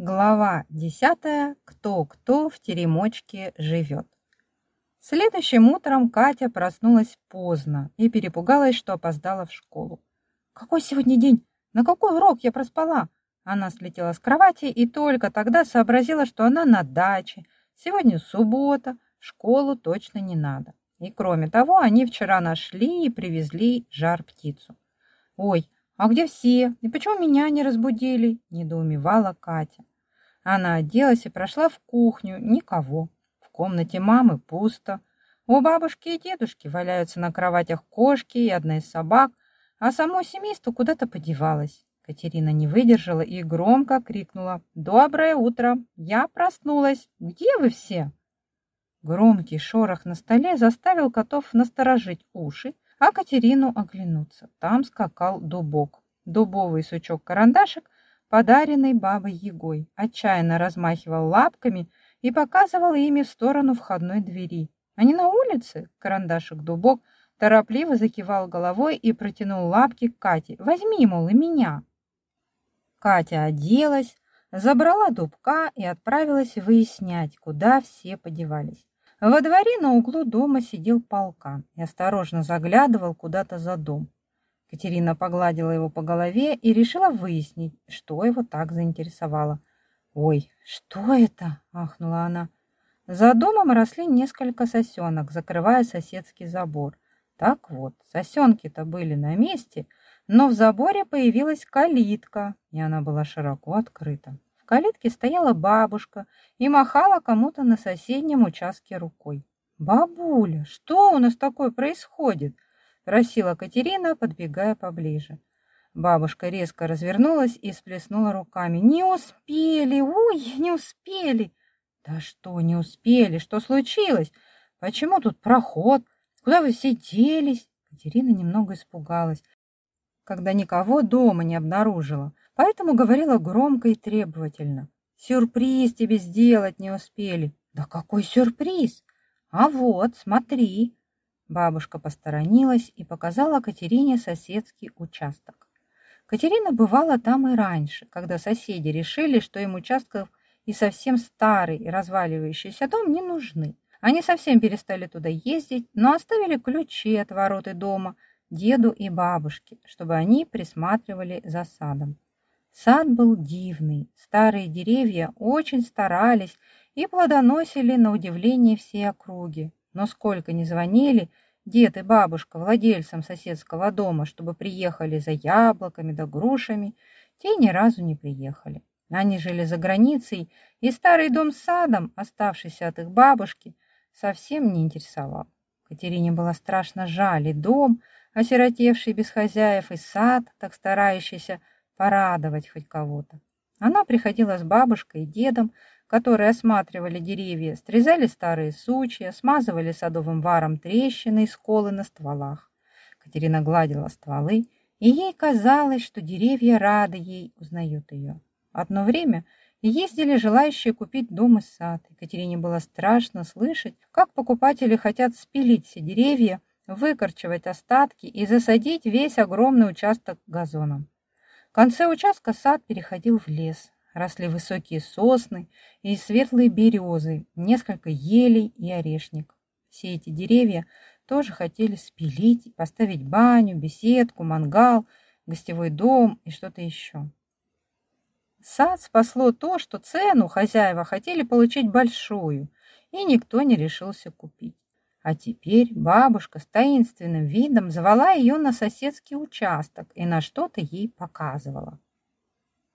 Глава десятая. Кто-кто в теремочке живет. Следующим утром Катя проснулась поздно и перепугалась, что опоздала в школу. «Какой сегодня день? На какой урок я проспала?» Она слетела с кровати и только тогда сообразила, что она на даче. Сегодня суббота, школу точно не надо. И кроме того, они вчера нашли и привезли жар-птицу. «Ой, «А где все? И почему меня не разбудили?» – недоумевала Катя. Она оделась и прошла в кухню. Никого. В комнате мамы пусто. У бабушки и дедушки валяются на кроватях кошки и одна из собак, а само семейство куда-то подевалось. Катерина не выдержала и громко крикнула «Доброе утро! Я проснулась! Где вы все?» Громкий шорох на столе заставил котов насторожить уши, а Катерину оглянуться. Там скакал дубок. Дубовый сучок-карандашик, подаренный бабой Егой, отчаянно размахивал лапками и показывал ими в сторону входной двери. Они на улице? Карандашик-дубок торопливо закивал головой и протянул лапки к Кате. «Возьми, мол, и меня!» Катя оделась, забрала дубка и отправилась выяснять, куда все подевались. Во дворе на углу дома сидел полкан и осторожно заглядывал куда-то за дом. Катерина погладила его по голове и решила выяснить, что его так заинтересовало. «Ой, что это?» – ахнула она. За домом росли несколько сосенок, закрывая соседский забор. Так вот, сосенки-то были на месте, но в заборе появилась калитка, и она была широко открыта калитке стояла бабушка и махала кому-то на соседнем участке рукой. «Бабуля, что у нас такое происходит?» – просила Катерина, подбегая поближе. Бабушка резко развернулась и сплеснула руками. «Не успели! Ой, не успели!» «Да что не успели? Что случилось? Почему тут проход? Куда вы все делись?» Катерина немного испугалась, когда никого дома не обнаружила поэтому говорила громко и требовательно. «Сюрприз тебе сделать не успели». «Да какой сюрприз? А вот, смотри». Бабушка посторонилась и показала Катерине соседский участок. Катерина бывала там и раньше, когда соседи решили, что им участков и совсем старый и разваливающийся дом не нужны. Они совсем перестали туда ездить, но оставили ключи от ворот и дома деду и бабушке, чтобы они присматривали за садом. Сад был дивный, старые деревья очень старались и плодоносили на удивление все округи. Но сколько ни звонили дед и бабушка владельцам соседского дома, чтобы приехали за яблоками да грушами, те ни разу не приехали. Они жили за границей, и старый дом с садом, оставшийся от их бабушки, совсем не интересовал. Катерине было страшно жаль и дом, осиротевший без хозяев, и сад, так старающийся порадовать хоть кого-то. Она приходила с бабушкой и дедом, которые осматривали деревья, срезали старые сучья, смазывали садовым варом трещины и сколы на стволах. Катерина гладила стволы, и ей казалось, что деревья рады ей, узнают ее. Одно время ездили желающие купить дом и сад. Екатерине было страшно слышать, как покупатели хотят спилить все деревья, выкорчевать остатки и засадить весь огромный участок газоном. Конце участка сад переходил в лес. Росли высокие сосны и светлые березы, несколько елей и орешник. Все эти деревья тоже хотели спилить, поставить баню, беседку, мангал, гостевой дом и что-то еще. Сад спасло то, что цену хозяева хотели получить большую, и никто не решился купить. А теперь бабушка с таинственным видом звала ее на соседский участок и на что-то ей показывала.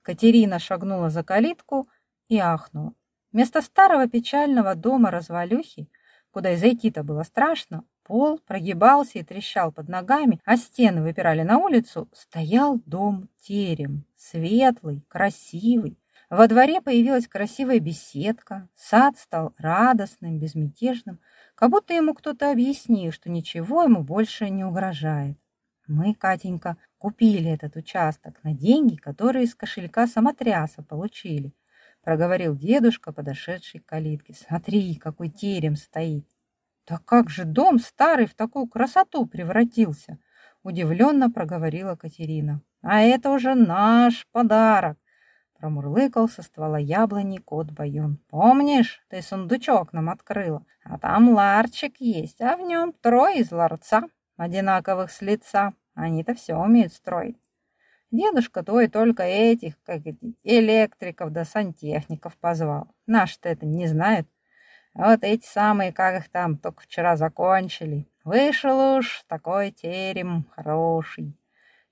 Катерина шагнула за калитку и ахнула. Вместо старого печального дома развалюхи, куда и зайти-то было страшно, пол прогибался и трещал под ногами, а стены выпирали на улицу, стоял дом-терем, светлый, красивый. Во дворе появилась красивая беседка, сад стал радостным, безмятежным, как будто ему кто-то объяснил, что ничего ему больше не угрожает. Мы, Катенька, купили этот участок на деньги, которые из кошелька самотряса получили, проговорил дедушка, подошедший к калитке. Смотри, какой терем стоит. Да как же дом старый в такую красоту превратился? Удивленно проговорила Катерина. А это уже наш подарок, Промурлыкал со ствола яблони кот Баюн. «Помнишь, ты сундучок нам открыла? А там ларчик есть, а в нем трое из ларца, одинаковых с лица. Они-то все умеют строить. Дедушка твой только этих, как электриков да сантехников позвал. Наш-то это не знает. А вот эти самые, как их там, только вчера закончили. Вышел уж такой терем хороший.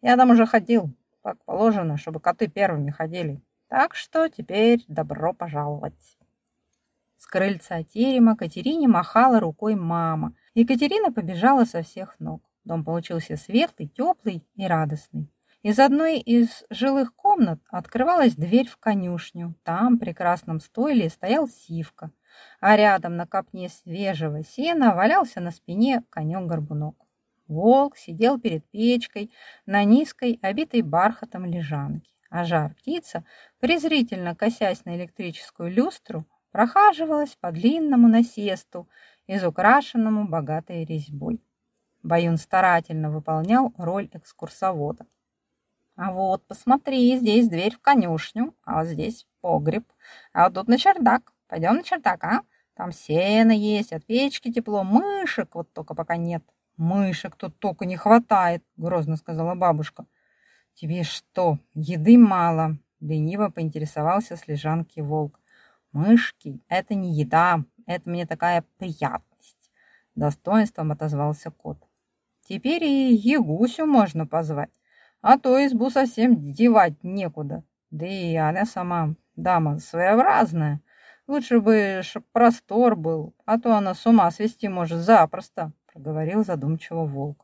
Я там уже ходил, как положено, чтобы коты первыми ходили. Так что теперь добро пожаловать. С крыльца терема Катерине махала рукой мама. Екатерина побежала со всех ног. Дом получился светлый, теплый и радостный. Из одной из жилых комнат открывалась дверь в конюшню. Там, в прекрасном стойле, стоял Сивка, а рядом на копне свежего сена валялся на спине конек-горбунок. Волк сидел перед печкой на низкой, обитой бархатом лежанке, а жар-птица, презрительно косясь на электрическую люстру, прохаживалась по длинному насесту, изукрашенному богатой резьбой. Баюн старательно выполнял роль экскурсовода. А вот, посмотри, здесь дверь в конюшню, а здесь погреб, а вот тут на чердак. Пойдем на чердак, а? Там сено есть, от печки тепло, мышек вот только пока нет. Мышек тут только не хватает, грозно сказала бабушка. Тебе что, еды мало? Лениво поинтересовался с лежанки волк. Мышки – это не еда, это мне такая приятность. Достоинством отозвался кот. Теперь и Егусю можно позвать а то избу совсем девать некуда. Да и она сама дама своеобразная. Лучше бы чтоб простор был, а то она с ума свести может запросто, проговорил задумчиво волк.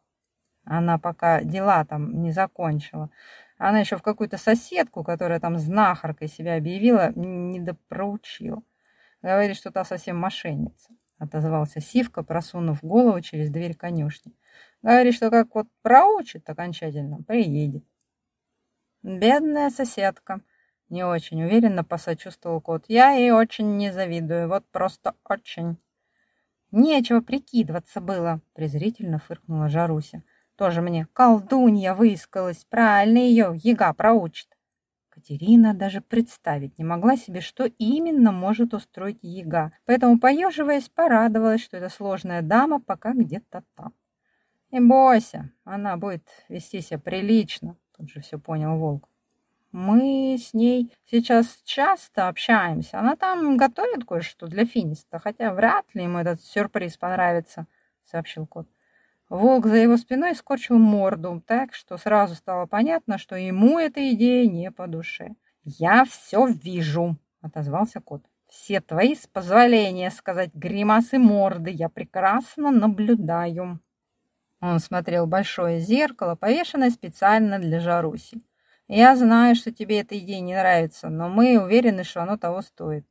Она пока дела там не закончила. Она еще в какую-то соседку, которая там знахаркой себя объявила, не допроучила. Говорит, что та совсем мошенница, отозвался Сивка, просунув голову через дверь конюшни. Говорит, что как вот проучит окончательно, приедет. Бедная соседка. Не очень уверенно посочувствовал кот. Я ей очень не завидую, вот просто очень. Нечего прикидываться было, презрительно фыркнула Жаруся. Тоже мне колдунья выискалась, правильно ее яга проучит. Катерина даже представить не могла себе, что именно может устроить яга, поэтому, поеживаясь, порадовалась, что эта сложная дама пока где-то там. Не бойся, она будет вести себя прилично, тут же все понял волк. Мы с ней сейчас часто общаемся. Она там готовит кое-что для Финиста, хотя вряд ли ему этот сюрприз понравится, сообщил кот. Волк за его спиной скорчил морду, так что сразу стало понятно, что ему эта идея не по душе. «Я все вижу», — отозвался кот. «Все твои, с позволения сказать, гримасы морды я прекрасно наблюдаю». Он смотрел большое зеркало, повешенное специально для Жаруси. «Я знаю, что тебе эта идея не нравится, но мы уверены, что оно того стоит».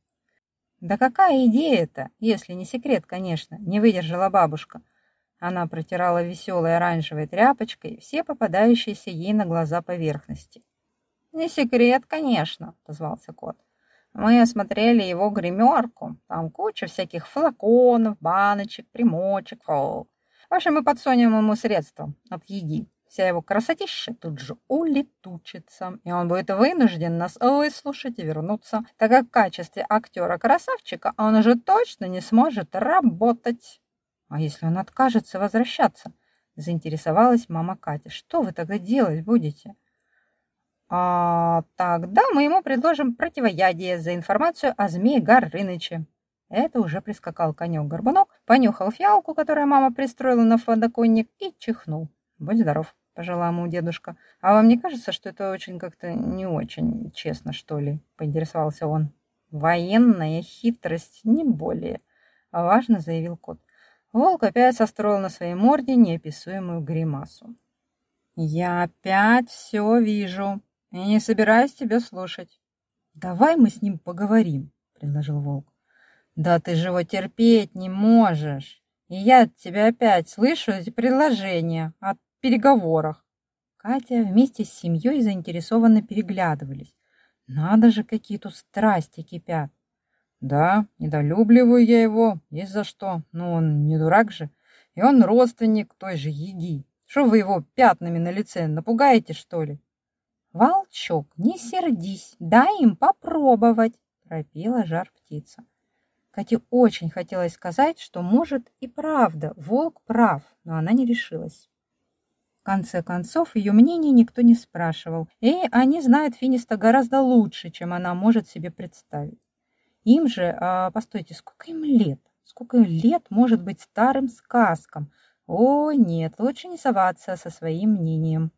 «Да какая идея-то, если не секрет, конечно», — не выдержала бабушка. Она протирала веселой оранжевой тряпочкой все попадающиеся ей на глаза поверхности. «Не секрет, конечно», — позвался кот. «Мы осмотрели его гримерку. Там куча всяких флаконов, баночек, примочек, фол. В общем, мы подсунем ему средства от еги. Вся его красотища тут же улетучится, и он будет вынужден нас выслушать и вернуться, так как в качестве актера-красавчика он уже точно не сможет работать. А если он откажется возвращаться? Заинтересовалась мама Катя. Что вы тогда делать будете? А тогда мы ему предложим противоядие за информацию о змее Горыныче. Это уже прискакал конек-горбунок, понюхал фиалку, которую мама пристроила на подоконник, и чихнул. «Будь здоров», — пожелал ему дедушка. «А вам не кажется, что это очень как-то не очень честно, что ли?» — поинтересовался он. «Военная хитрость, не более», — важно заявил кот. Волк опять состроил на своей морде неописуемую гримасу. «Я опять все вижу и не собираюсь тебя слушать». «Давай мы с ним поговорим», — предложил волк. Да ты же его терпеть не можешь. И я от тебя опять слышу эти предложения о переговорах. Катя вместе с семьей заинтересованно переглядывались. Надо же, какие тут страсти кипят. Да, недолюбливаю я его, есть за что. Но он не дурак же. И он родственник той же Еги. Что вы его пятнами на лице напугаете, что ли? «Волчок, не сердись, дай им попробовать!» – пропела жар-птица. Кате очень хотелось сказать, что, может, и правда, волк прав, но она не решилась. В конце концов, ее мнение никто не спрашивал, и они знают Финиста гораздо лучше, чем она может себе представить. Им же, а, постойте, сколько им лет? Сколько лет может быть старым сказкам? О, нет, лучше не соваться со своим мнением.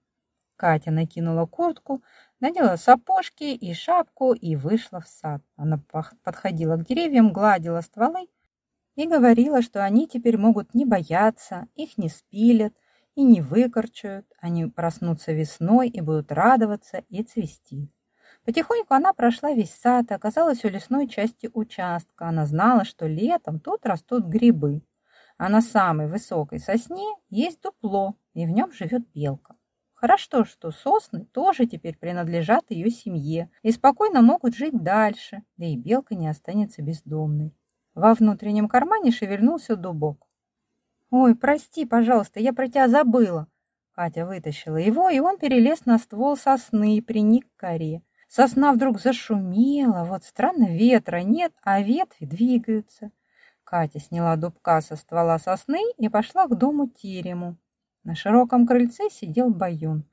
Катя накинула куртку, надела сапожки и шапку и вышла в сад. Она подходила к деревьям, гладила стволы и говорила, что они теперь могут не бояться, их не спилят и не выкорчуют, они проснутся весной и будут радоваться и цвести. Потихоньку она прошла весь сад и оказалась у лесной части участка. Она знала, что летом тут растут грибы, а на самой высокой сосне есть дупло, и в нем живет белка. Хорошо, что сосны тоже теперь принадлежат ее семье и спокойно могут жить дальше, да и белка не останется бездомной. Во внутреннем кармане шевельнулся дубок. «Ой, прости, пожалуйста, я про тебя забыла!» Катя вытащила его, и он перелез на ствол сосны и приник к коре. Сосна вдруг зашумела, вот странно, ветра нет, а ветви двигаются. Катя сняла дубка со ствола сосны и пошла к дому терему. На широком крыльце сидел Баюн.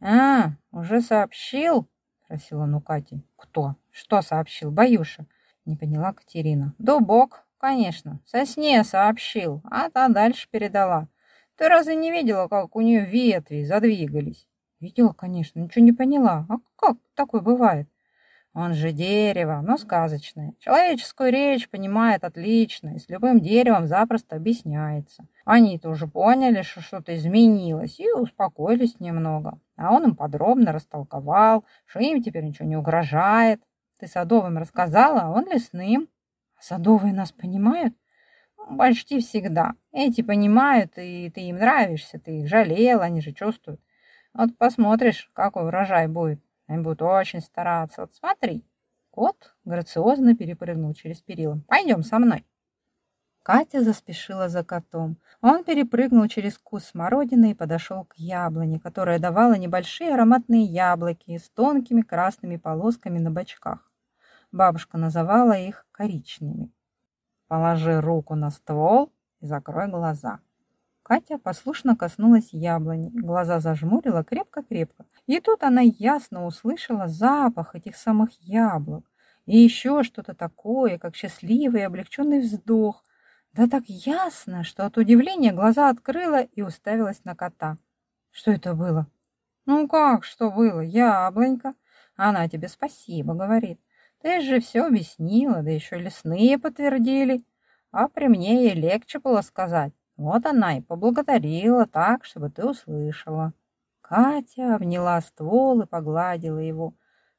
«А, уже сообщил?» – спросил он у Кати. «Кто? Что сообщил? Баюша?» – не поняла Катерина. «Дубок, конечно. Сосне сообщил, а та дальше передала. Ты разве не видела, как у нее ветви задвигались?» «Видела, конечно, ничего не поняла. А как такое бывает?» Он же дерево, но сказочное. Человеческую речь понимает отлично и с любым деревом запросто объясняется. Они тоже поняли, что что-то изменилось и успокоились немного. А он им подробно растолковал, что им теперь ничего не угрожает. Ты садовым рассказала, а он лесным. А садовые нас понимают? Почти всегда. Эти понимают, и ты им нравишься, ты их жалел, они же чувствуют. Вот посмотришь, какой урожай будет. Они будут очень стараться. Вот смотри. Кот грациозно перепрыгнул через перила. Пойдем со мной. Катя заспешила за котом. Он перепрыгнул через куст смородины и подошел к яблоне, которая давала небольшие ароматные яблоки с тонкими красными полосками на бочках. Бабушка называла их коричневыми. Положи руку на ствол и закрой глаза. Катя послушно коснулась яблони, глаза зажмурила крепко-крепко. И тут она ясно услышала запах этих самых яблок. И еще что-то такое, как счастливый облегченный вздох. Да так ясно, что от удивления глаза открыла и уставилась на кота. Что это было? Ну как, что было? Яблонька. Она тебе спасибо говорит. Ты же все объяснила, да еще лесные подтвердили. А при мне ей легче было сказать. Вот она и поблагодарила так, чтобы ты услышала. Катя обняла ствол и погладила его.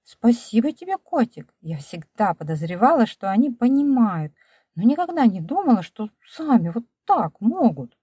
Спасибо тебе, котик. Я всегда подозревала, что они понимают, но никогда не думала, что сами вот так могут.